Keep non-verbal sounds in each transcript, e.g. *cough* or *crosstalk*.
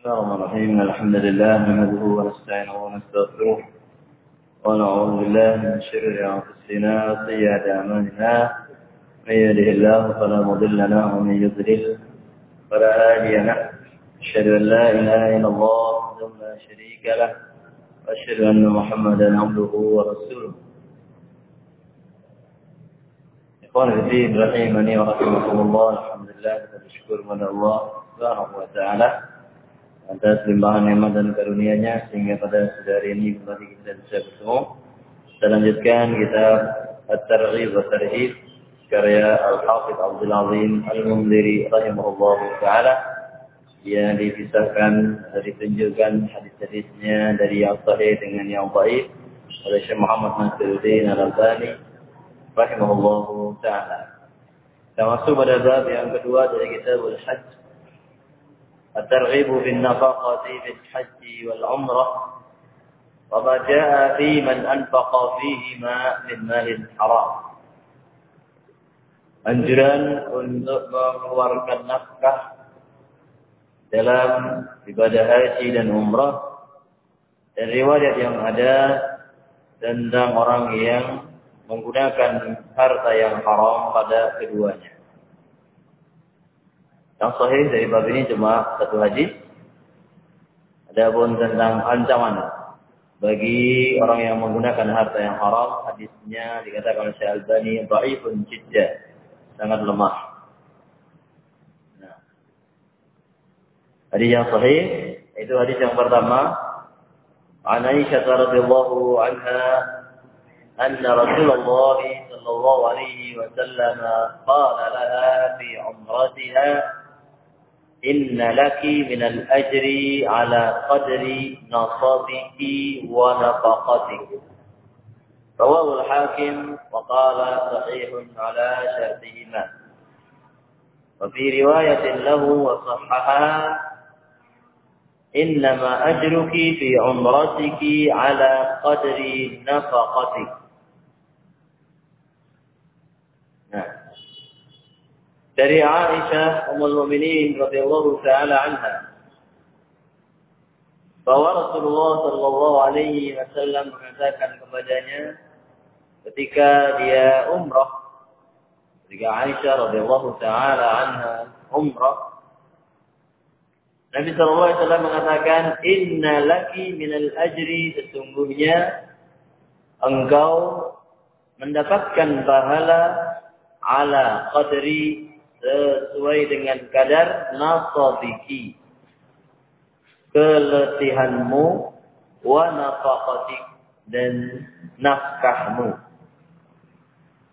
بسم الله الرحمن الرحيم الحمد لله نحمده ونستعينه ونستغفره ونعوذ بالله من شرور انفسنا وسيئات اعمالنا من يهده الله فلا مضل له ومن يضلل فلا هادي له اشهد ان لا اله الا الله وحده لا شريك له واشهد ان محمدا عبده ورسوله Ikhwan Fiddin rahimani wa rahimakumullah. Alhamdulillah kita bersyukur kepada Allah Subhanahu wa ta'ala. Atas limpahan nikmat dan karunia-Nya sehingga pada hari ini kembali kita bisa bertemu. Kita lanjutkan kita At-Targhib wa Tarhib karya Al-Hafidh Abdul Azim Al-Mundiri rahimahullah taala yang dipisahkan dari ditunjukkan hadis-hadisnya dari yang sahih dengan yang baik oleh Syekh Muhammad Nasiruddin Al-Albani rahimahullah taala. Kita masuk pada bab yang kedua dari kitab Al-Hajj الترغيب في النفقة في الحج والعمرة وما جاء في من أنفق فيهما من مال حرام Anjuran untuk mengeluarkan nafkah dalam ibadah haji dan umrah dan riwayat yang ada tentang orang yang menggunakan harta yang haram pada keduanya. Yang sahih dari bab ini cuma satu hadis. Adapun tentang ancaman bagi orang yang menggunakan harta yang haram, hadisnya dikatakan oleh Syekh Al-Bani dhaifun jidda, sangat lemah. Nah. Hadis yang sahih itu hadis yang pertama An Aisyah radhiyallahu anha أن رسول الله صلى الله عليه وسلم قال لها في عمرتها إن لك من الأجر على قدر نصبك ونفقتك. رواه الحاكم وقال صحيح على شرطهما وفي رواية له وصحها إنما أجرك في عمرتك على قدر نفقتك. Dari Aisyah Ummul Mukminin radhiyallahu taala anha. Bahwa Rasulullah sallallahu alaihi wasallam mengatakan kepadanya ketika dia umrah ketika Aisyah radhiyallahu taala anha umrah Nabi sallallahu alaihi wasallam mengatakan inna laki minal ajri sesungguhnya engkau mendapatkan pahala ala qadri sesuai dengan kadar nasabiki keletihanmu wa nafaqatik dan nafkahmu.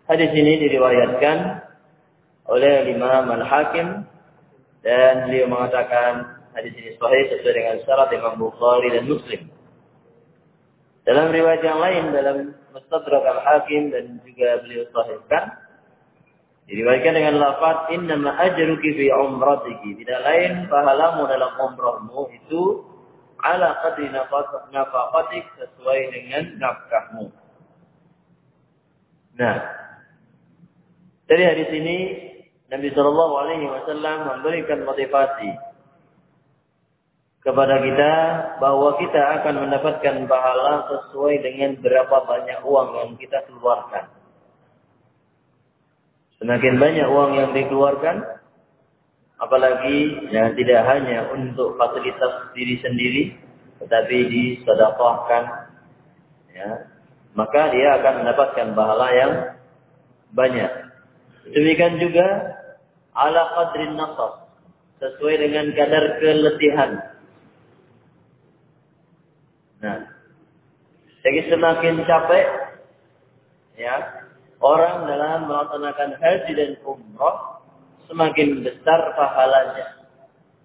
Hadis ini diriwayatkan oleh Imam Al-Hakim dan beliau mengatakan hadis ini sahih sesuai dengan syarat Imam Bukhari dan Muslim. Dalam riwayat yang lain dalam Mustadrak Al-Hakim dan juga beliau sahihkan Diriwayatkan dengan lafaz innama ajruki fi umratiki. Tidak lain pahalamu dalam umrahmu itu ala qadri nafaqatik sesuai dengan nafkahmu. Nah, dari hadis ini Nabi Shallallahu Alaihi Wasallam memberikan motivasi kepada kita bahwa kita akan mendapatkan pahala sesuai dengan berapa banyak uang yang kita keluarkan. Semakin banyak uang yang dikeluarkan, apalagi yang tidak hanya untuk fasilitas diri sendiri, tetapi disedekahkan, ya, maka dia akan mendapatkan pahala yang banyak. Demikian juga ala qadrin nasab, sesuai dengan kadar keletihan. Nah, jadi semakin capek, ya, orang dalam melaksanakan haji dan umrah semakin besar pahalanya.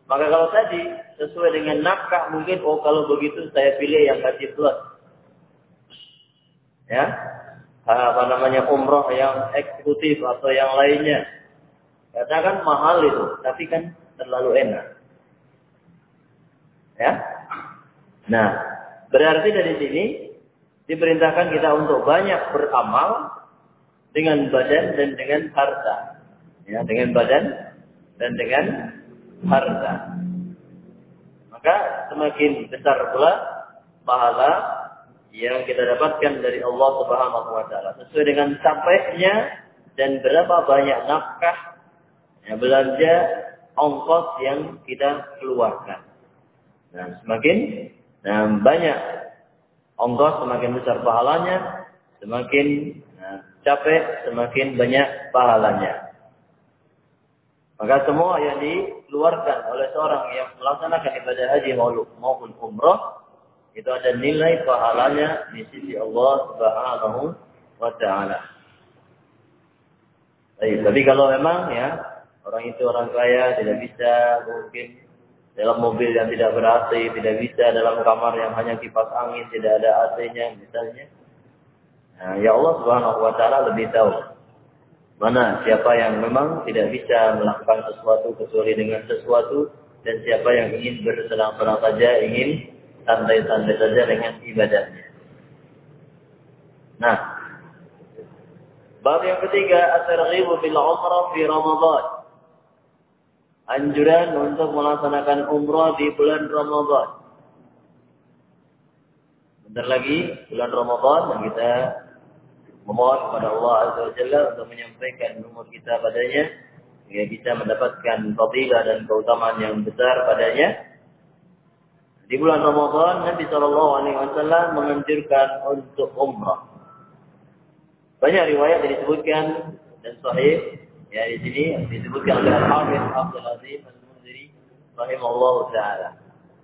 Maka kalau tadi sesuai dengan nafkah mungkin oh kalau begitu saya pilih yang haji plus. Ya. Apa namanya umroh yang eksekutif atau yang lainnya. Katakan mahal itu, tapi kan terlalu enak. Ya. Nah, berarti dari sini diperintahkan kita untuk banyak beramal dengan badan dan dengan harta. Ya, dengan badan dan dengan harta. Maka semakin besar pula pahala yang kita dapatkan dari Allah Subhanahu wa taala sesuai dengan capeknya dan berapa banyak nafkah ya, belanja ongkos yang kita keluarkan. Nah, semakin nah, banyak ongkos semakin besar pahalanya, semakin capek semakin banyak pahalanya. Maka semua yang dikeluarkan oleh seorang yang melaksanakan ibadah haji maupun umrah itu ada nilai pahalanya di sisi Allah Subhanahu wa taala. Tapi kalau memang ya orang itu orang kaya tidak bisa mungkin dalam mobil yang tidak ber-AC, tidak bisa dalam kamar yang hanya kipas angin, tidak ada AC-nya misalnya. Nah, ya Allah Subhanahu wa taala lebih tahu mana siapa yang memang tidak bisa melakukan sesuatu kecuali dengan sesuatu dan siapa yang ingin bersenang-senang saja, ingin santai-santai saja dengan ibadahnya. Nah, bab yang ketiga at-targhibu bil umrah fi Ramadan. Anjuran untuk melaksanakan umrah di bulan Ramadan. Bentar lagi bulan Ramadan dan kita memohon kepada Allah Azza wa Jalla untuk menyampaikan umur kita padanya sehingga kita mendapatkan fadilah dan keutamaan yang besar padanya. Di bulan Ramadan Nabi Shallallahu Alaihi Wasallam menganjurkan untuk umrah. Banyak riwayat yang disebutkan dan sahih ya di sini disebutkan oleh Al Hafiz Abdul Aziz Al Munziri rahimahullah taala.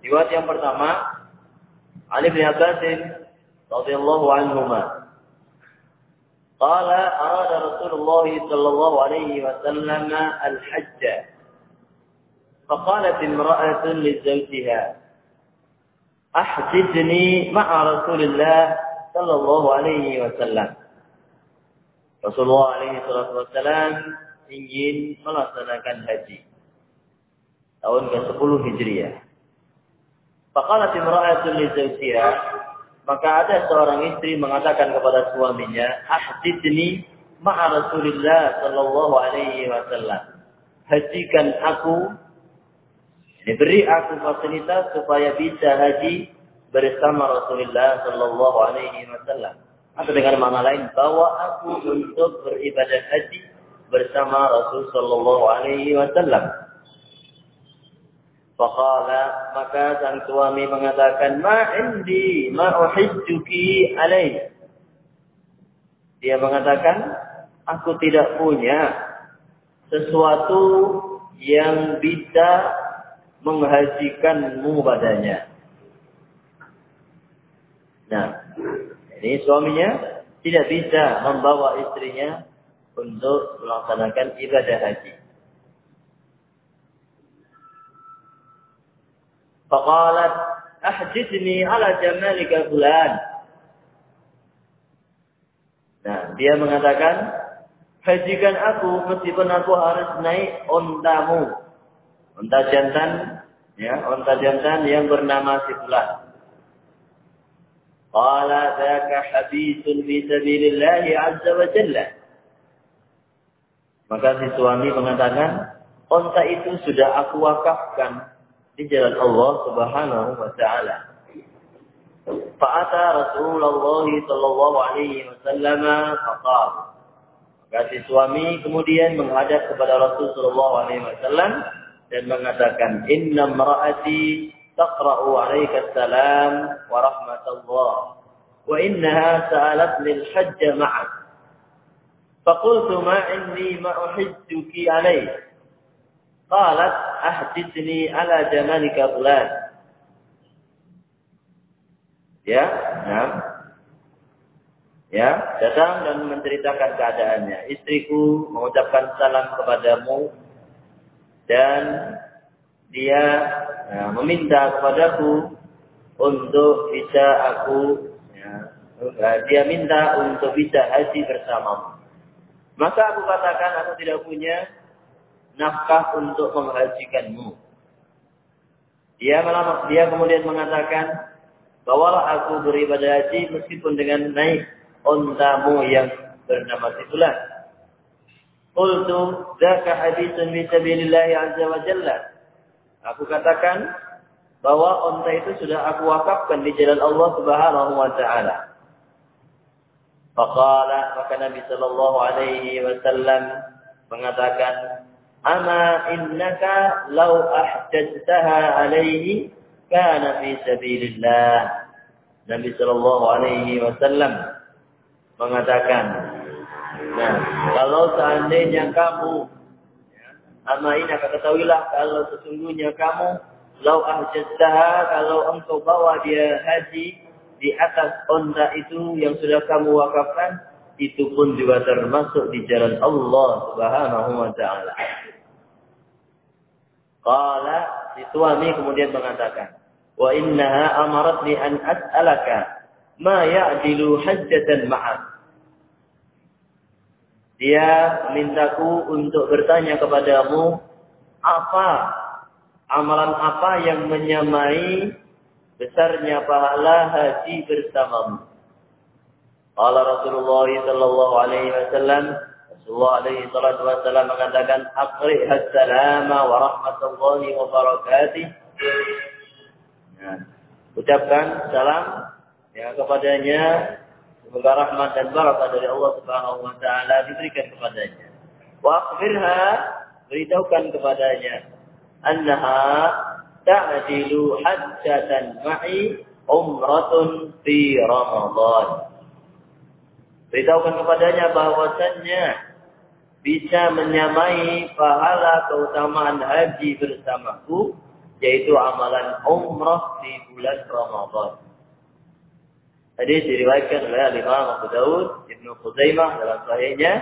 Riwayat yang pertama Ali bin Abbas radhiyallahu anhuma قال أراد رسول الله صلى الله عليه وسلم الحج. فقالت امرأة لزوجها أحجدني مع رسول الله صلى الله عليه وسلم. رسول الله عليه الصلاة والسلام ingin melaksanakan haji. Tahun ke-10 Hijriah. Faqalat imra'atun li zawjiha, maka ada seorang istri mengatakan kepada suaminya, "Ahdidni ma'a Rasulillah sallallahu alaihi wasallam." Hajikan aku Diberi aku fasilitas supaya bisa haji bersama Rasulullah Sallallahu Alaihi Wasallam. Atau dengan mana lain, bawa aku untuk beribadah haji bersama Rasul Sallallahu Alaihi Wasallam. Faqala maka sang suami mengatakan ma indi ma alaih. Dia mengatakan aku tidak punya sesuatu yang bisa menghajikanmu padanya. Nah, ini suaminya tidak bisa membawa istrinya untuk melaksanakan ibadah haji. Faqalat ahjidni ala jamalika fulan. Nah, dia mengatakan, hajikan aku meskipun aku harus naik ontamu. Unta jantan, ya, unta jantan yang bernama si. Qala dzaka habisun fi sabilillah azza wa jalla. Maka si suami mengatakan, unta itu sudah aku wakafkan di jalan Allah Subhanahu wa taala. Fa'ata Rasulullah sallallahu alaihi wasallam faqala Maka si suami kemudian menghadap kepada Rasul sallallahu alaihi wasallam dan mengatakan inna mar'ati taqra'u 'alaika salam wa rahmatullah wa innaha sa'alatni al-hajj ma'ak فقلت ما عندي ما أحجك عليه Qalat ahdithni ala jamalika fulan. Ya, ya. Ya, datang dan menceritakan keadaannya. Istriku mengucapkan salam kepadamu dan dia ya, meminta kepadaku untuk bisa aku ya, nah, dia minta untuk bisa haji bersamamu. Maka aku katakan aku tidak punya nafkah untuk menghajikanmu. Dia malah dia kemudian mengatakan, bawalah aku beribadah haji meskipun dengan naik ontamu yang bernama Sifulan. Qultu dzaka haditsun fi sabilillah azza wa jalla. Aku katakan bahwa unta itu sudah aku wakafkan di jalan Allah Subhanahu wa taala. Faqala maka Nabi sallallahu alaihi wasallam mengatakan, "Ama innaka law ahjajtaha alaihi kana fi sabilillah." Nabi sallallahu alaihi wasallam mengatakan, "Nah, kalau seandainya kamu ya, ama ini akan ketahuilah kalau sesungguhnya kamu Lau ahjaztaha kalau engkau bawa dia haji di atas onta itu yang sudah kamu wakafkan, itu pun juga termasuk di jalan Allah Subhanahu wa taala. Qala si suami kemudian mengatakan, "Wa innaha amaratni an as'alaka ma ya'dilu hajjatan ma'ak." Dia mintaku untuk bertanya kepadamu apa amalan apa yang menyamai besarnya pahala haji bersamamu. Allah Rasulullah sallallahu alaihi wasallam Rasulullah alaihi salatu wassalam mengatakan akhri assalama wa rahmatullahi wa barakatuh. Ya. ucapkan salam ya kepadanya semoga rahmat dan barakah dari Allah Subhanahu wa taala diberikan kepadanya. Wa akhbirha beritahukan kepadanya annaha ta'dilu hajjatan ma'i umratun fi Ramadhan Beritahukan kepadanya bahwasannya bisa menyamai pahala keutamaan haji bersamaku, yaitu amalan umrah di bulan Ramadan. Tadi diriwayatkan oleh Imam Abu Daud, Ibnu Khuzaimah dalam sahihnya.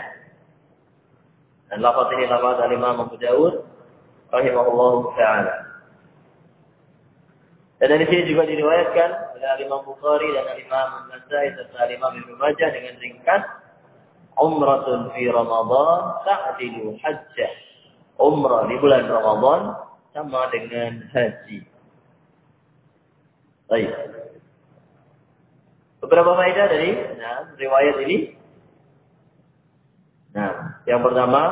Dan lafaz ini lafaz Imam Abu Daud rahimahullah taala. Dan dari sini juga diriwayatkan oleh Imam Bukhari dan Imam Nasai serta Imam Ibnu Majah dengan ringkas umratun fi Ramadan ta'dilu hajjah. Umrah di bulan Ramadan sama dengan haji. Baik. Beberapa faedah dari nah, riwayat ini. Nah, yang pertama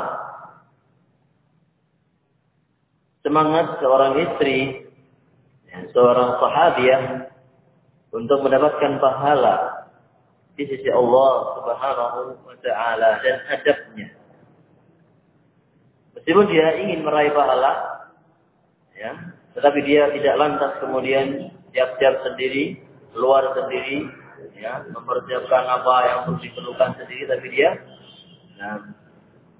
semangat seorang istri, seorang sahabiah untuk mendapatkan pahala di sisi Allah Subhanahu wa taala dan adabnya. Meskipun dia ingin meraih pahala, ya, tetapi dia tidak lantas kemudian siap-siap sendiri, keluar sendiri, ya, mempersiapkan apa yang perlu diperlukan sendiri, tapi dia nah,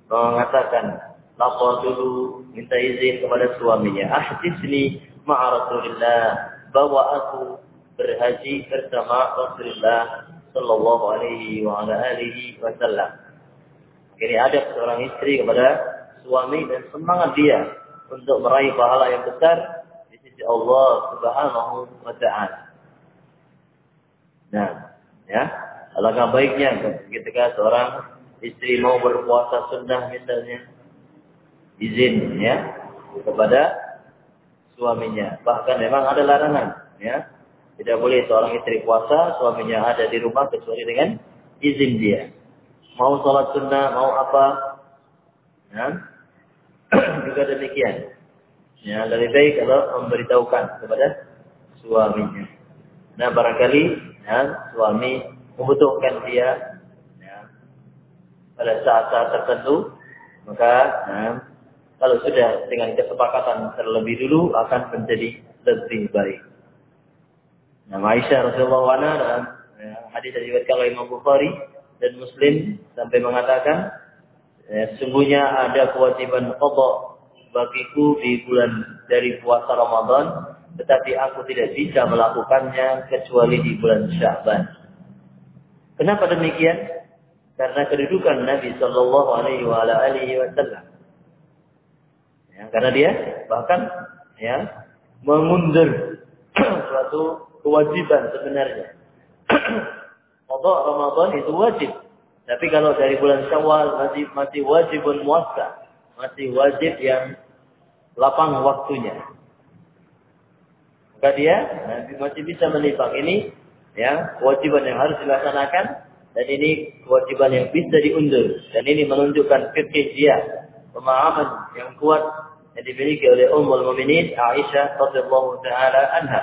mengatakan lapor dulu, minta izin kepada suaminya. Ahdisni ma'a Rasulillah. Bawa aku berhaji bersama Rasulullah sallallahu alaihi wa ala alihi wasallam. Ini ada seorang istri kepada suami dan semangat dia untuk meraih pahala yang besar di sisi Allah Subhanahu wa taala. Nah, ya, alangkah baiknya ketika seorang istri mau berpuasa sunnah misalnya, izin ya kepada suaminya. Bahkan memang ada larangan ya. Tidak boleh seorang istri puasa, suaminya ada di rumah kecuali dengan izin dia. Mau sholat sunnah, mau apa, ya. *clears throat* juga demikian. Ya, lebih baik kalau memberitahukan kepada suaminya. Nah, barangkali ya, suami membutuhkan dia ya, pada saat-saat tertentu, maka ya, kalau sudah dengan kesepakatan terlebih dulu akan menjadi lebih baik. Nah, Aisyah Rasulullah anha dalam ya, hadis dari oleh Imam Bukhari dan Muslim sampai mengatakan ya, sungguhnya ada kewajiban qada bagiku di bulan dari puasa Ramadan tetapi aku tidak bisa melakukannya kecuali di bulan Sya'ban. Kenapa demikian? Karena kedudukan Nabi Shallallahu Alaihi Wasallam Ya, karena dia bahkan ya mengundur *clears throat* suatu kewajiban sebenarnya. *clears throat* Qadha Ramadan itu wajib. Tapi kalau dari bulan Syawal masih masih wajibun muassa, masih wajib yang lapang waktunya. Maka dia masih bisa menimbang ini ya kewajiban yang harus dilaksanakan dan ini kewajiban yang bisa diundur dan ini menunjukkan fikih dia pemahaman yang kuat yang dimiliki oleh Ummul Mukminin Aisyah radhiyallahu taala anha.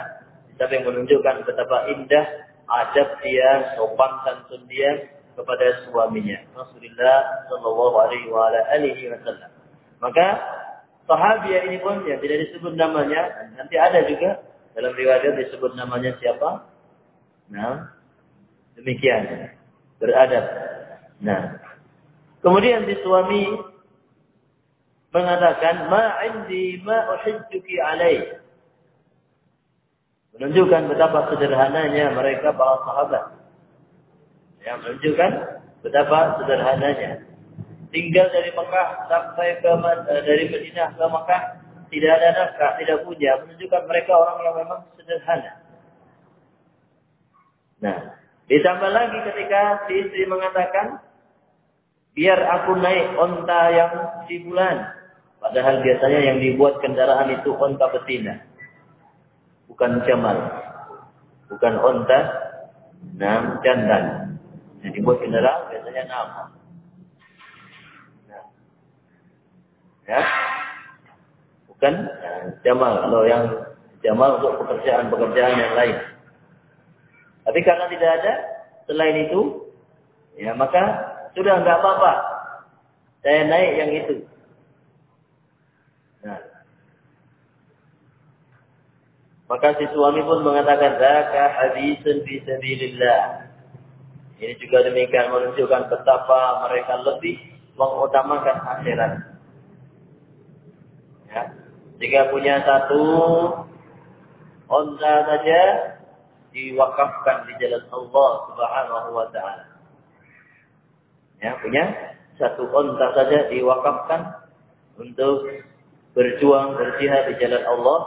Tapi menunjukkan betapa indah adab dia, sopan santun dia kepada suaminya Rasulullah sallallahu alaihi wa wasallam. Maka sahabiah ini pun yang tidak disebut namanya, nanti ada juga dalam riwayat disebut namanya siapa? Nah, demikian beradab. Nah, kemudian di suami mengatakan ma indi ma uhijjuki alaih. Menunjukkan betapa sederhananya mereka para sahabat. Yang menunjukkan betapa sederhananya. Tinggal dari Mekah sampai ke eh, dari Madinah ke Mekah tidak ada nafkah tidak punya. Menunjukkan mereka orang yang memang sederhana. Nah ditambah lagi ketika si istri mengatakan biar aku naik onta yang di bulan Padahal biasanya yang dibuat kendaraan itu onta betina. Bukan jamal. Bukan onta. Nah, jantan. Yang dibuat kendaraan biasanya nama. Nah. Ya. Bukan nah, jamal. Kalau yang jamal untuk pekerjaan-pekerjaan yang lain. Tapi karena tidak ada selain itu, ya maka sudah nggak apa-apa. Saya naik yang itu. Nah. Maka si suami pun mengatakan, Zaka hadisun fi sabilillah. Ini juga demikian menunjukkan betapa mereka lebih mengutamakan akhirat. Ya. Jika punya satu onta saja diwakafkan di jalan Allah Subhanahu wa taala. Ya, punya satu onta saja diwakafkan untuk berjuang berjihad di jalan Allah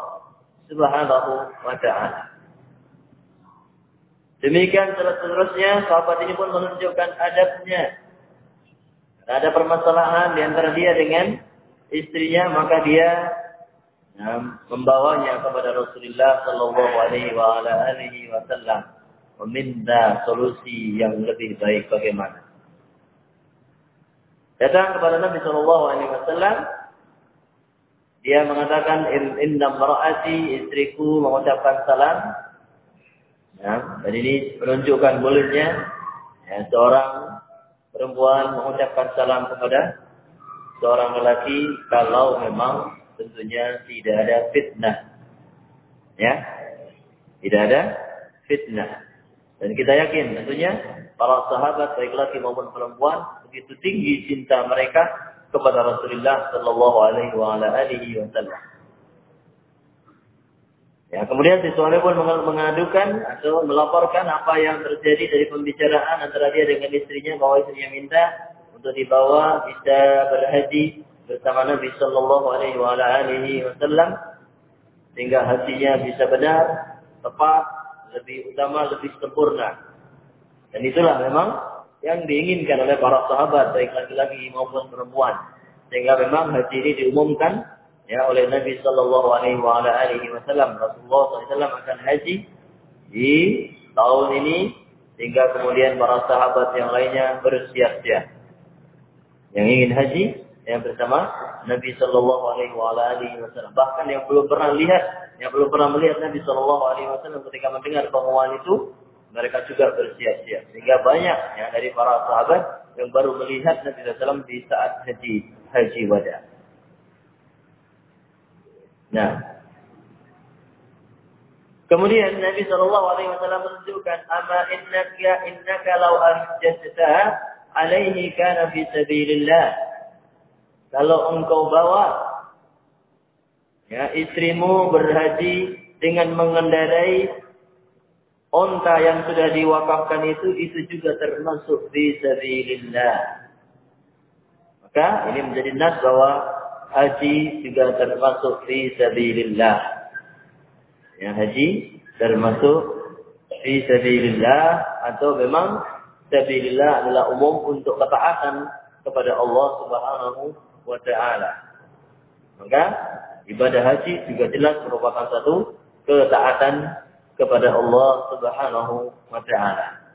Subhanahu wa taala. Demikian seterusnya sahabat ini pun menunjukkan adabnya. Ada permasalahan di antara dia dengan istrinya maka dia ya, membawanya kepada Rasulullah sallallahu alaihi wasallam meminta solusi yang lebih baik bagaimana. Datang kepada Nabi sallallahu alaihi wasallam dia mengatakan inna mar'ati istriku mengucapkan salam. Ya, dan ini menunjukkan bolehnya ya, seorang perempuan mengucapkan salam kepada seorang lelaki kalau memang tentunya tidak ada fitnah. Ya. Tidak ada fitnah. Dan kita yakin tentunya para sahabat baik laki maupun perempuan begitu tinggi cinta mereka kepada Rasulullah Shallallahu Alaihi Wasallam. Ya, kemudian si suami pun mengadukan atau melaporkan apa yang terjadi dari pembicaraan antara dia dengan istrinya bahwa istrinya minta untuk dibawa bisa berhaji bersama Nabi Shallallahu Alaihi Wasallam sehingga hajinya bisa benar, tepat, lebih utama, lebih sempurna. Dan itulah memang yang diinginkan oleh para sahabat baik laki-laki maupun perempuan. Sehingga memang haji ini diumumkan ya oleh Nabi Shallallahu Alaihi Wasallam. Rasulullah SAW akan haji di tahun ini sehingga kemudian para sahabat yang lainnya bersiap-siap. Yang ingin haji yang bersama Nabi Shallallahu Alaihi Wasallam. Bahkan yang belum pernah lihat yang belum pernah melihat Nabi Shallallahu Alaihi Wasallam ketika mendengar pengumuman itu mereka juga bersiap-siap. Sehingga banyak ya dari para sahabat yang baru melihat Nabi SAW di saat haji haji wada. Nah, kemudian Nabi Shallallahu Alaihi Wasallam menunjukkan, "Ama innaka innaka law ahjajta alaihi kana fi sabilillah." Kalau engkau bawa ya istrimu berhaji dengan mengendarai Onta yang sudah diwakafkan itu, itu juga termasuk di sabilillah. Maka ini menjadi nas bahwa haji juga termasuk di sabilillah. Yang haji termasuk di sabilillah atau memang sabilillah adalah umum untuk ketaatan kepada Allah Subhanahu wa taala. Maka ibadah haji juga jelas merupakan satu ketaatan kepada Allah Subhanahu wa taala.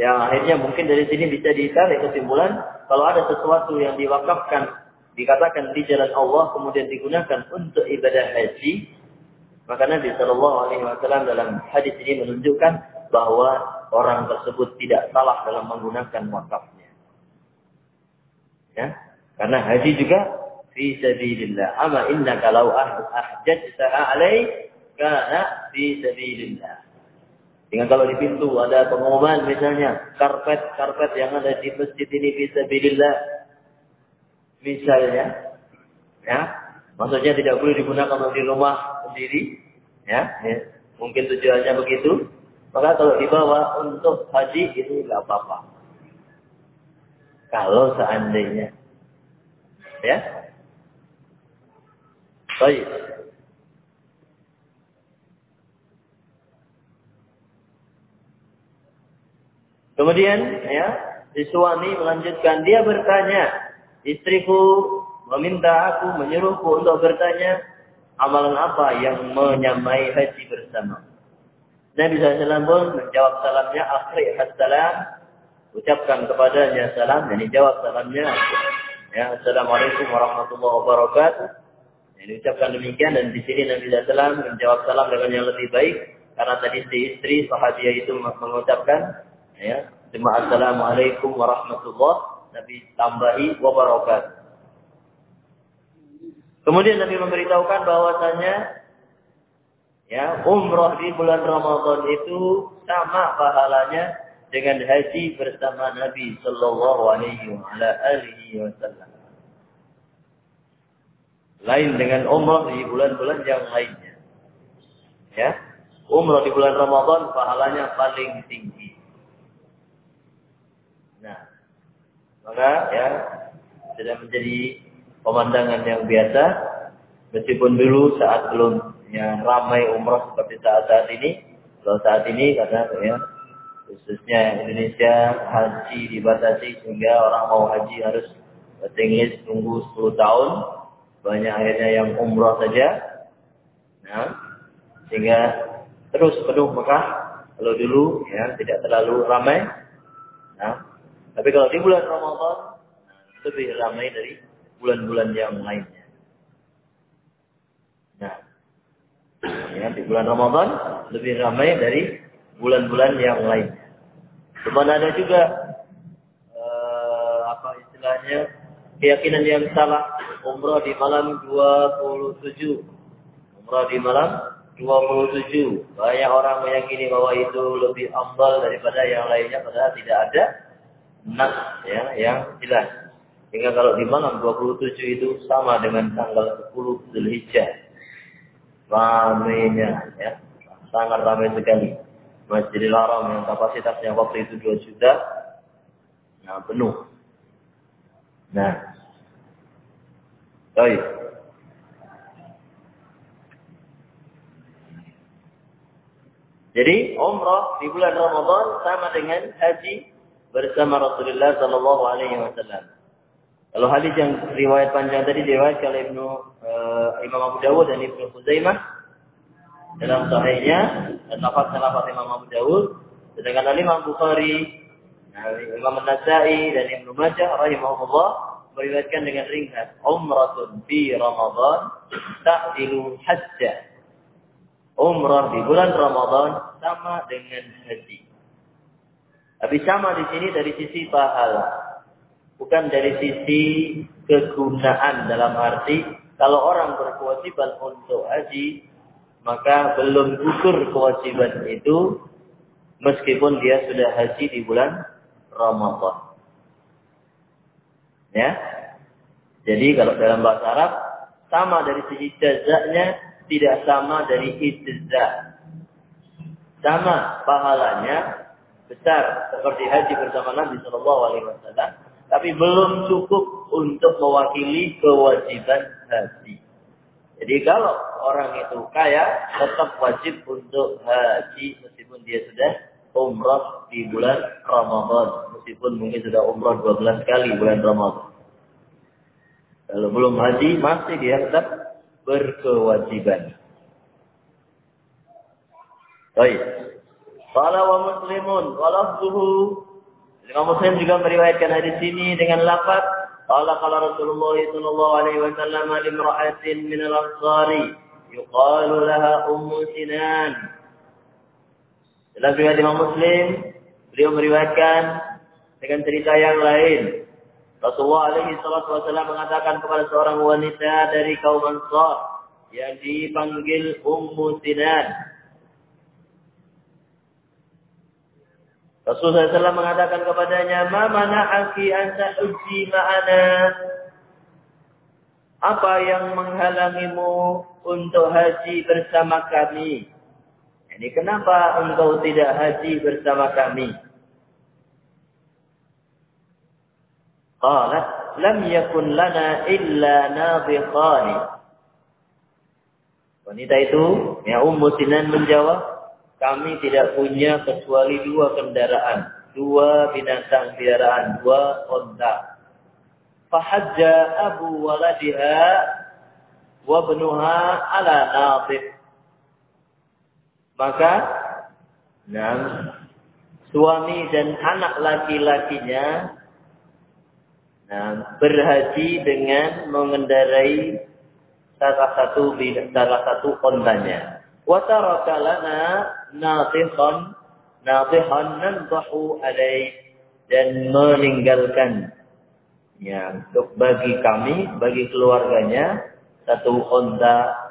Yang akhirnya mungkin dari sini bisa ditarik kesimpulan kalau ada sesuatu yang diwakafkan dikatakan di jalan Allah kemudian digunakan untuk ibadah haji, maka Nabi Shallallahu Alaihi Wasallam dalam hadis ini menunjukkan bahwa orang tersebut tidak salah dalam menggunakan wakafnya. Ya, karena haji juga fi sabilillah. Ama inna kalau ahjajtaha alaih kana fi sabilillah. Dengan kalau di pintu ada pengumuman misalnya karpet-karpet yang ada di masjid ini bisa bilillah misalnya ya maksudnya tidak boleh digunakan di rumah sendiri ya, ya. mungkin tujuannya begitu maka kalau dibawa untuk haji itu nggak apa-apa kalau seandainya ya baik Kemudian ya, si suami melanjutkan dia bertanya, istriku meminta aku menyuruhku untuk bertanya amalan apa yang menyamai haji bersama. Nabi SAW pun menjawab salamnya, akhri salam, ucapkan kepadanya salam, dan jawab salamnya, ya, Assalamualaikum warahmatullahi wabarakatuh. Yang diucapkan demikian dan di sini Nabi SAW menjawab salam dengan yang lebih baik karena tadi si istri sahabiah itu mengucapkan Ya, cuma assalamualaikum warahmatullah. Nabi tambahi wabarakatuh. Kemudian Nabi memberitahukan bahwasanya ya umroh di bulan Ramadan itu sama pahalanya dengan haji bersama Nabi Shallallahu Alaihi Wasallam. Lain dengan umroh di bulan-bulan yang lainnya. Ya, umroh di bulan Ramadan pahalanya paling tinggi. Maka ya sudah menjadi pemandangan yang biasa meskipun dulu saat belum ya ramai umroh seperti saat-saat ini. Kalau saat ini karena ya khususnya Indonesia haji dibatasi sehingga orang mau haji harus tinggal tunggu 10 tahun. Banyak akhirnya yang umroh saja. Nah, sehingga terus penuh Mekah. Kalau dulu ya tidak terlalu ramai. Nah, tapi kalau di bulan Ramadan lebih ramai dari bulan-bulan yang lainnya. Nah, ya, di bulan Ramadan lebih ramai dari bulan-bulan yang lainnya. Cuma ada juga uh, apa istilahnya keyakinan yang salah umrah di malam 27. Umrah di malam 27. Banyak orang meyakini bahwa itu lebih ambal daripada yang lainnya padahal tidak ada nas ya yang jelas. Sehingga kalau di malam 27 itu sama dengan tanggal 10 Zulhijjah. Ramainya ya. Sangat ramai sekali. Masjidil Haram yang kapasitasnya waktu itu 2 juta. Nah, penuh. Nah. Baik. Jadi umrah di bulan Ramadan sama dengan haji bersama Rasulullah Sallallahu Alaihi Wasallam. Kalau hadis yang riwayat panjang tadi diriwayatkan oleh Ibnu uh, Imam Abu Dawud dan Ibnu Khuzaimah dalam sahihnya dan lafaz-lafaz Imam Abu Dawud sedangkan Imam Bukhari, Imam An-Nasa'i dan Ibnu Majah rahimahullah meriwayatkan dengan ringkas umratun fi Ramadan ta'dilu hajjah. Umrah di bulan Ramadan sama dengan haji. Tapi sama di sini dari sisi pahala. Bukan dari sisi kegunaan dalam arti kalau orang berkewajiban untuk haji, maka belum gugur kewajiban itu meskipun dia sudah haji di bulan Ramadan. Ya. Jadi kalau dalam bahasa Arab sama dari sisi jazaknya tidak sama dari istizah. Sama pahalanya besar seperti haji bersama Nabi Shallallahu Alaihi Wasallam, tapi belum cukup untuk mewakili kewajiban haji. Jadi kalau orang itu kaya, tetap wajib untuk haji meskipun dia sudah umrah di bulan Ramadan, meskipun mungkin sudah umrah 12 kali bulan Ramadan. Kalau belum haji, masih dia tetap berkewajiban. Baik. Kalau wa muslimun walafzuhu. Imam Muslim juga meriwayatkan hadis ini dengan lafaz Allah kala Rasulullah sallallahu alaihi wasallam limra'atin min al-ansari yuqalu laha ummu sinan. Dalam riwayat Imam Muslim beliau meriwayatkan dengan cerita yang lain Rasulullah alaihi salatu wasallam mengatakan kepada seorang wanita dari kaum Ansar yang dipanggil Ummu Sinan Rasulullah SAW mengatakan kepadanya, Ma mana'aki anta uji ma'ana. Apa yang menghalangimu untuk haji bersama kami? Ini kenapa engkau tidak haji bersama kami? Qalat, lam yakun lana illa nadhiqani. Wanita itu, ya Ummu Sinan menjawab, kami tidak punya kecuali dua kendaraan, dua binatang piaraan, dua onta. Fahajja abu waladiha wa benuha ala natif. Maka, nah, suami dan anak laki-lakinya nah, berhaji dengan mengendarai salah satu salah satu ontanya wa taraka lana nasihan nasihan nantahu dan meninggalkan ya untuk bagi kami bagi keluarganya satu onta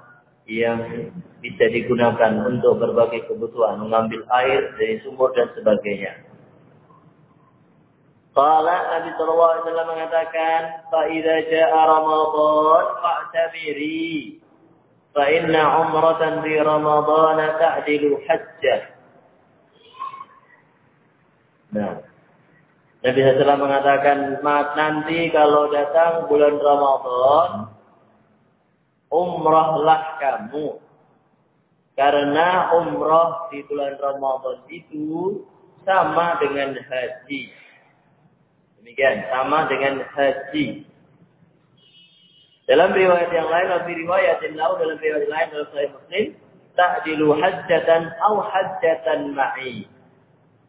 yang bisa digunakan untuk berbagai kebutuhan mengambil air dari sumur dan sebagainya. Kala Nabi Shallallahu alaihi wasallam mengatakan fa idza jaa ramadan fa'tabiri. فإن عمرة في رمضان تعدل حجة Nah, Nabi SAW mengatakan, nanti kalau datang bulan Ramadan, umrahlah kamu. Karena umrah di bulan Ramadan itu sama dengan haji. Demikian, sama dengan haji. Dalam riwayat yang lain, lebih riwayat yang lain, dalam riwayat yang lain dalam Sahih Muslim, ta'dilu hajjatan au hajjatan ma'i.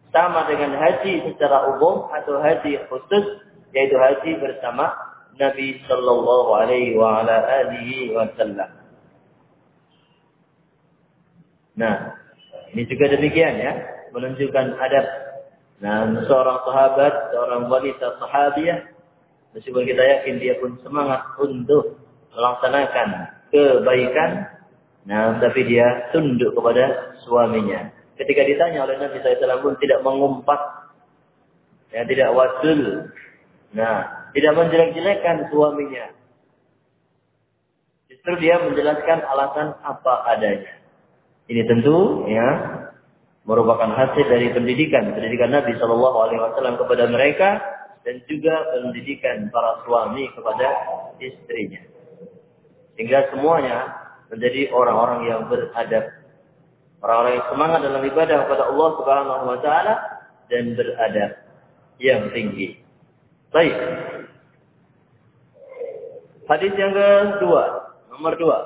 Sama dengan haji secara umum atau haji khusus, yaitu haji bersama Nabi Sallallahu Alaihi wa ala Wasallam. Nah, ini juga demikian ya, menunjukkan adab. Nah, seorang sahabat, seorang wanita sahabiah Meskipun kita yakin dia pun semangat untuk melaksanakan kebaikan, nah tapi dia tunduk kepada suaminya. Ketika ditanya oleh Nabi SAW pun tidak mengumpat, ya tidak wasul, nah tidak menjelek-jelekan suaminya. Justru dia menjelaskan alasan apa adanya. Ini tentu ya merupakan hasil dari pendidikan pendidikan Nabi Shallallahu Alaihi Wasallam kepada mereka dan juga pendidikan para suami kepada istrinya. Sehingga semuanya menjadi orang-orang yang beradab. Orang-orang yang semangat dalam ibadah kepada Allah Subhanahu wa taala dan beradab yang tinggi. Baik. Hadis yang kedua, nomor dua.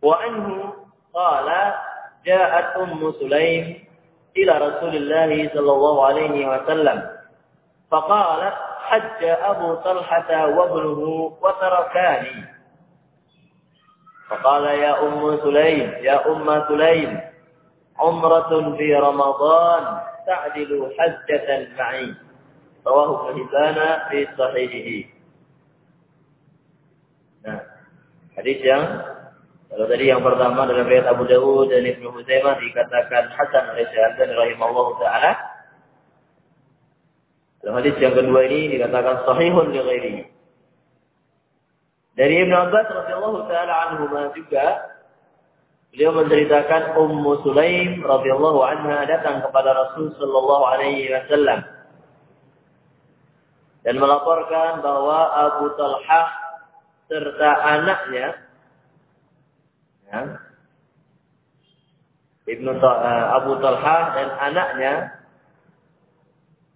Wa anhu qala ja'at ummu Sulaim إلى رسول الله صلى الله عليه وسلم. فقالت حج أبو طلحة وابنه وتركاني. فقال يا أم سليم يا أم سليم عمرة في رمضان تعدل حجة معي. رواه ابن في صحيحه. Nah, hadis yang Kalau tadi yang pertama dalam riwayat Abu Dawud dan Ibnu Huzaimah dikatakan Hasan oleh Syaikhul rahimahullah taala. Dalam hadis yang kedua ini dikatakan sahihun li ghairihi. Dari Ibnu Abbas radhiyallahu taala anhu juga beliau menceritakan Ummu Sulaim radhiyallahu anha datang kepada Rasul sallallahu alaihi wasallam dan melaporkan bahwa Abu Talhah serta anaknya ya. Ibnu uh, Abu Talha dan anaknya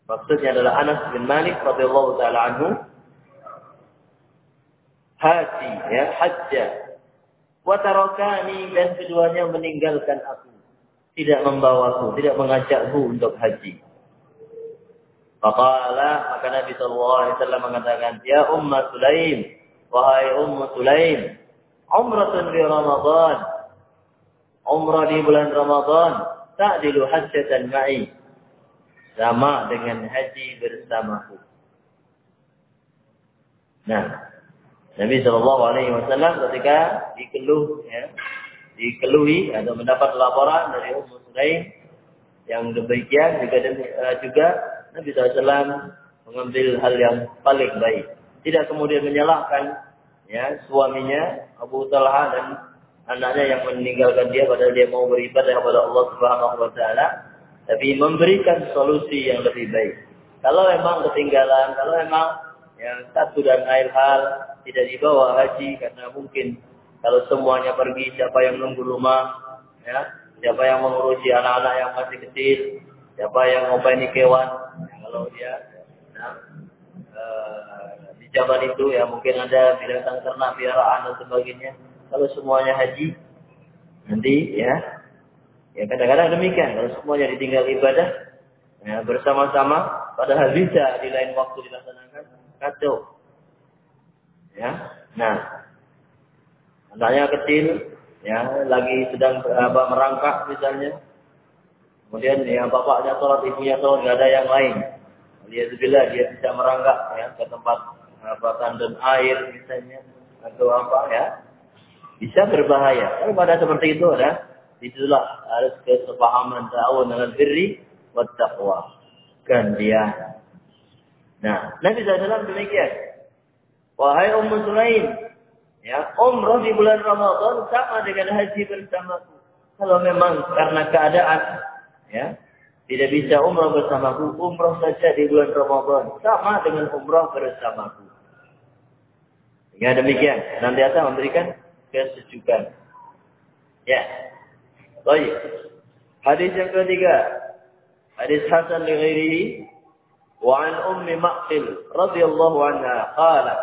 maksudnya adalah Anas bin Malik radhiyallahu taala anhu haji ya hajja. Wa tarakani dan keduanya meninggalkan aku. Tidak membawaku tidak mengajakku untuk haji. Faqala maka Nabi sallallahu alaihi wasallam mengatakan, "Ya Umma Sulaim, wahai Ummu Sulaim, umratun di Ramadan. Umrah di bulan Ramadan ta'dilu hajjatan ma'i." Sama dengan haji bersamaku. Nah, Nabi Shallallahu Alaihi Wasallam ketika dikeluh, ya, dikeluhi atau mendapat laporan dari Ummu Sulaim yang demikian juga uh, juga Nabi SAW mengambil hal yang paling baik. Tidak kemudian menyalahkan ya suaminya Abu Talha dan anaknya yang meninggalkan dia padahal dia mau beribadah kepada Allah Subhanahu wa taala, tapi memberikan solusi yang lebih baik. Kalau memang ketinggalan, kalau memang yang satu dan lain hal tidak dibawa haji karena mungkin kalau semuanya pergi siapa yang nunggu rumah ya siapa yang mengurusi anak-anak yang masih kecil siapa yang ngopeni kewan ya, kalau dia zaman itu ya mungkin ada binatang ternak piaraan dan sebagainya kalau semuanya haji nanti ya ya kadang-kadang demikian kalau semuanya ditinggal ibadah ya, bersama-sama padahal bisa di lain waktu dilaksanakan kacau. Ya. Nah, anaknya kecil, ya, lagi sedang apa merangkak misalnya. Kemudian ya bapaknya sholat, ibunya sholat, nggak ada yang lain. Alhamdulillah dia bisa merangkak ya ke tempat apa tandon air misalnya atau apa ya bisa berbahaya. Kalau pada seperti itu ada itulah harus kesepahaman ta'awun dengan birri wa taqwa. Kan dia Nah, Nabi SAW demikian. Wahai Ummu Sulaim, ya, umroh di bulan Ramadan sama dengan haji bersamaku. Kalau memang karena keadaan, ya, tidak bisa umroh bersamaku, umroh saja di bulan Ramadan. Sama dengan umroh bersamaku. Ya demikian. Nanti akan memberikan kesejukan. Ya. Baik. Hadis yang ketiga. Hadis Hasan li وعن أم مأقل رضي الله عنها قالت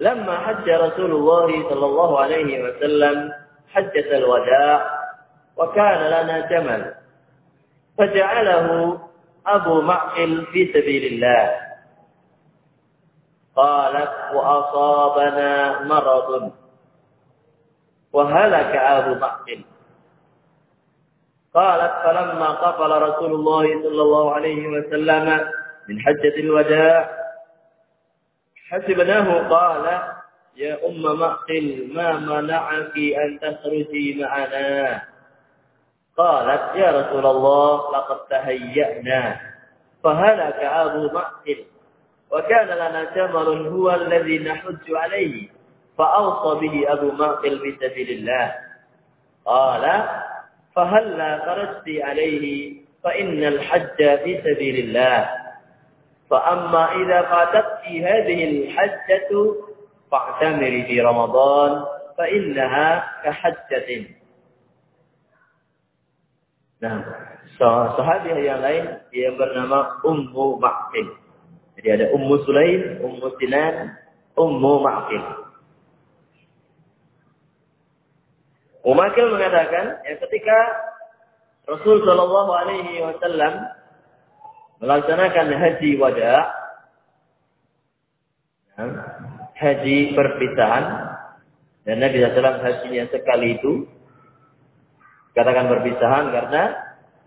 لما حج رسول الله صلى الله عليه وسلم حجة الوداع وكان لنا جمل فجعله أبو معقل في سبيل الله قالت وأصابنا مرض وهلك أبو معقل قالت فلما قفل رسول الله صلى الله عليه وسلم من حجة الوداع حسبناه قال يا أم معقل ما منعك أن تخرجي معنا؟ قالت يا رسول الله لقد تهيأنا. فهلك أبو معقل وكان لنا جمل هو الذي نحج عليه فأوصى به أبو معقل في سبيل الله. قال فهلا خرجت عليه؟ فإن الحج في سبيل الله. فأما إذا فاتت في هذه الحجة فاعتمري في رمضان فإنها كحجة. Nah, sahabat yang lain yang bernama Ummu. Jadi ada Ummu Sulaim, Ummu Sinan, Ummu Ma'qil. Umakil mengatakan, ya ketika Rasul Shallallahu Alaihi Wasallam melaksanakan haji wada, ya, haji perpisahan, dan Nabi SAW hajinya sekali itu, katakan perpisahan karena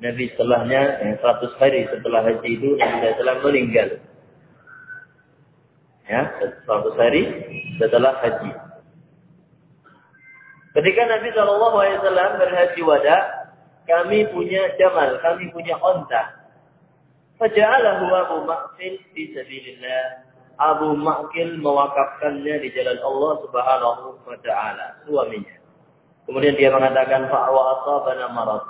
Nabi setelahnya, yang 100 hari setelah haji itu, Nabi SAW meninggal. Ya, 100 hari setelah haji. Ketika Nabi Wasallam berhaji wada, kami punya jamal, kami punya onta. Faja'alahu Abu Ma'kil fi sabilillah. Abu Ma'kil mewakafkannya di jalan Allah Subhanahu wa taala, suaminya. Kemudian dia mengatakan fa'wa asabana marad.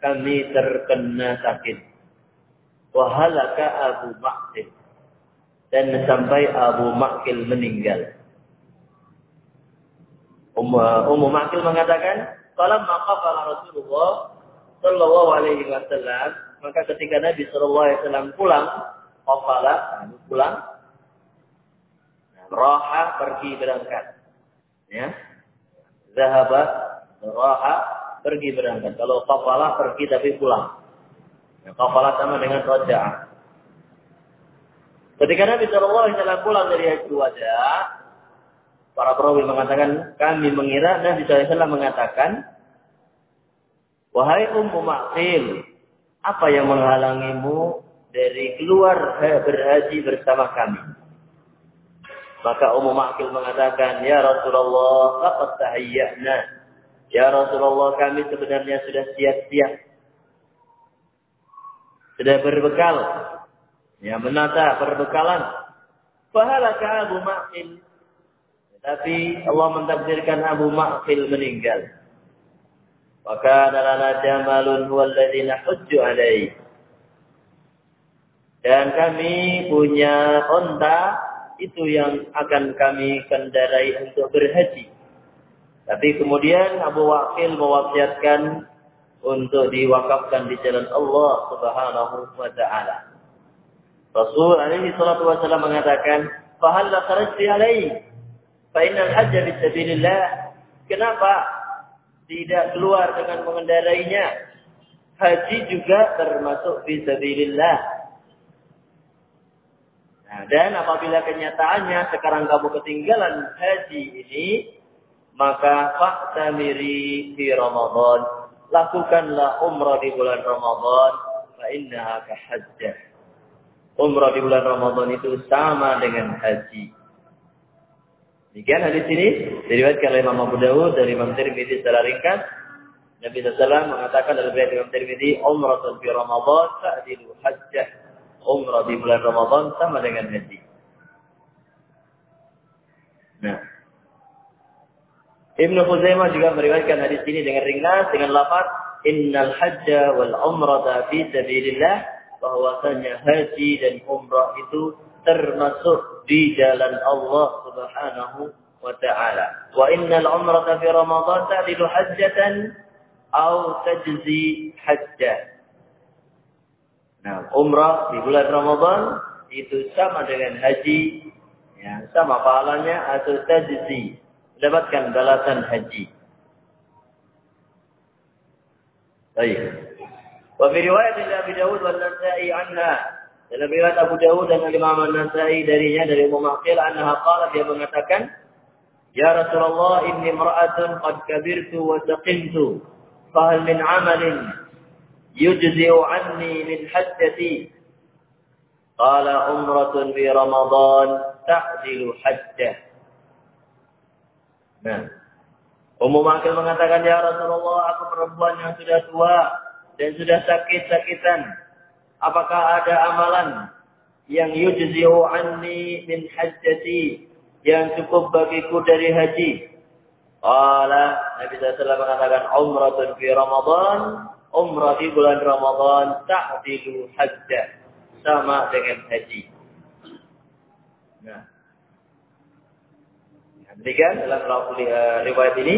Kami terkena sakit. Wa halaka Abu Ma'kil. Dan sampai Abu Ma'kil meninggal. Ummu Ma'kil mengatakan, "Falam maqafala Rasulullah sallallahu alaihi wasallam, maka ketika Nabi sallallahu alaihi wasallam pulang, qafala, pulang, raha pergi berangkat. Ya. Zahaba raha pergi berangkat. Kalau qafala pergi tapi pulang. Ya, sama dengan roja'ah. Ketika Nabi Shallallahu Alaihi Wasallam pulang dari haji wada, para perawi mengatakan kami mengira Nabi Shallallahu Alaihi Wasallam mengatakan, wahai Ummu Ma'qil, apa yang menghalangimu dari keluar berhaji bersama kami? Maka Ummu Ma'qil mengatakan, Ya Rasulullah, laqad tahayya'na. Ya Rasulullah, kami sebenarnya sudah siap-siap. Sudah berbekal. Ya, menata perbekalan. Fahalaka Abu Ma'qil. Tapi Allah mentakdirkan Abu Ma'qil meninggal. Maka lana jamalun huwallazi nahujju alaihi. Dan kami punya onta itu yang akan kami kendarai untuk berhaji. Tapi kemudian Abu Waqil mewasiatkan untuk diwakafkan di jalan Allah Subhanahu wa taala. Rasul alaihi salatu wasallam mengatakan, "Fahalla kharajti alaihi? Fa innal hajj bi sabilillah." Kenapa tidak keluar dengan mengendarainya? Haji juga termasuk fi sabilillah. Nah, dan apabila kenyataannya sekarang kamu ketinggalan haji ini, maka faktamiri di Ramadan. Lakukanlah umrah di bulan Ramadan. Fa innaha kahajjah. Umrah di bulan Ramadan itu sama dengan haji. Demikian hadis ini diriwayatkan oleh Imam Abu Dawud dari Imam Tirmidzi secara ringkas. Nabi SAW mengatakan dalam riwayat Imam Tirmidzi, umrah di Ramadan ta'dilu hajjah umrah di bulan Ramadan sama dengan haji. Nah, Ibnu Khuzaimah juga meriwayatkan hadis ini dengan ringan dengan lafaz innal hajja wal umrata fi sabilillah bahwasanya haji dan umrah itu termasuk di jalan Allah Subhanahu wa taala. Wa innal umrata fi Ramadan ta'dilu hajjatan aw tajzi hajjah. Nah, umrah di bulan Ramadan itu sama dengan haji, ya, sama pahalanya atau tajzi, mendapatkan balasan haji. Baik. Wa fi riwayat Abi Dawud wal Nasa'i anha dalam riwayat Abu Dawud dan Imam An-Nasa'i darinya dari Ummu Maqil anha qala dia mengatakan Ya Rasulullah inni mar'atun qad kabirtu wa saqimtu fahal min amalin يجزئ عني من حجتي قال عمرة في رمضان تعدل حجة Nah, Umum Akil mengatakan, Ya Rasulullah, aku perempuan yang sudah tua dan sudah sakit-sakitan. Apakah ada amalan yang yujzi'u anni min hajjati yang cukup bagiku dari haji? Qala Nabi SAW mengatakan, Umratun fi Ramadan umrah di bulan Ramadan ta'dilu hajjah sama dengan haji. Nah. Demikian dalam eh, riwayat ini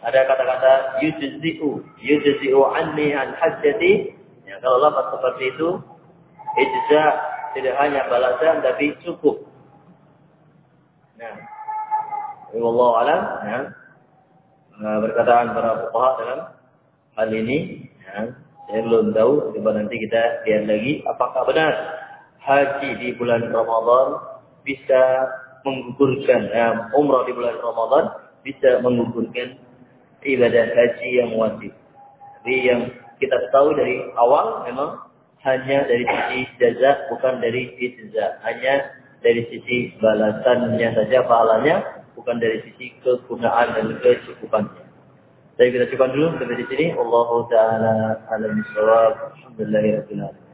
ada kata-kata yujzi'u, yujzi'u anni an hajjati. Ya, kalau lafaz seperti itu ijza tidak hanya balasan tapi cukup. Nah, wallahu alam ya. Nah, berkataan para fuqaha dalam hal ini Ya, saya belum tahu, coba nanti kita lihat lagi apakah benar haji di bulan Ramadan bisa menggugurkan ya, umrah di bulan Ramadan bisa menggugurkan ibadah haji yang wajib. Jadi yang kita tahu dari awal memang hanya dari sisi jaza bukan dari sisi hanya dari sisi balasannya saja pahalanya bukan dari sisi kegunaan dan kecukupannya. Jadi kita cukup dulu sampai di sini. Allah Taala alam. Alhamdulillahirabbil alamin.